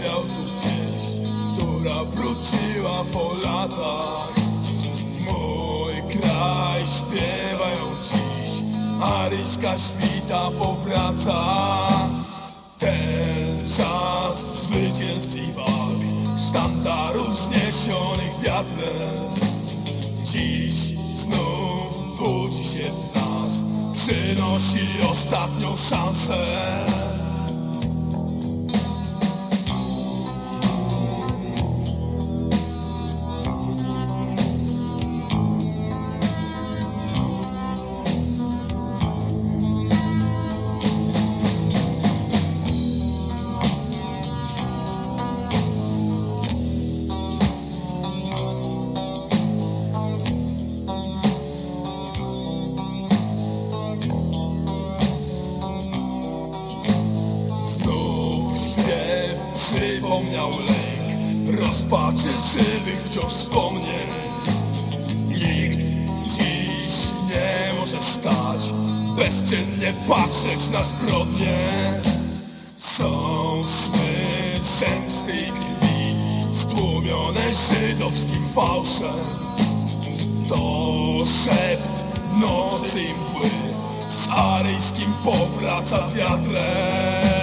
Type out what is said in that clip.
Wspominał tu pieśń, która wróciła po latach. Mój kraj śpiewają dziś, a ryśka świta powraca. Ten czas zwycięstw i walk, sztandarów zniesionych wiatrem. Dziś znów budzi się w nas, przynosi ostatnią szansę. Przypomniał lęk Rozpaczy żywych wciąż wspomnień Nikt dziś nie może stać Bezczynnie patrzeć na zbrodnie. Są sny zemsty i krwi Stłumione żydowskim fałszem. To szept nocy i mgły Z aryjskim powraca wiatrem